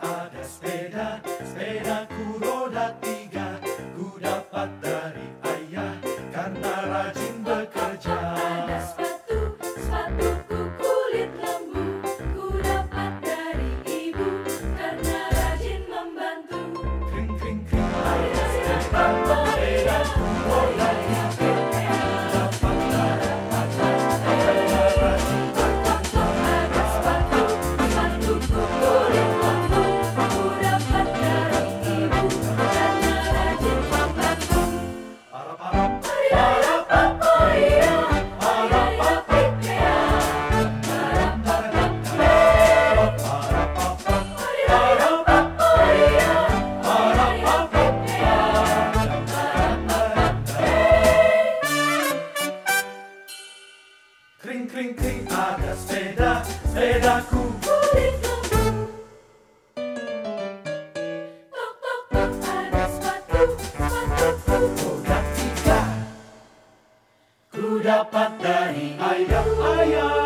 ada sepeda Sepedaku roda tiga. Ku dapat dari ayah Karena rajin bekerja. Crin crin crin, ada sepeda, sepedaku. Kudapat dari ayah ayah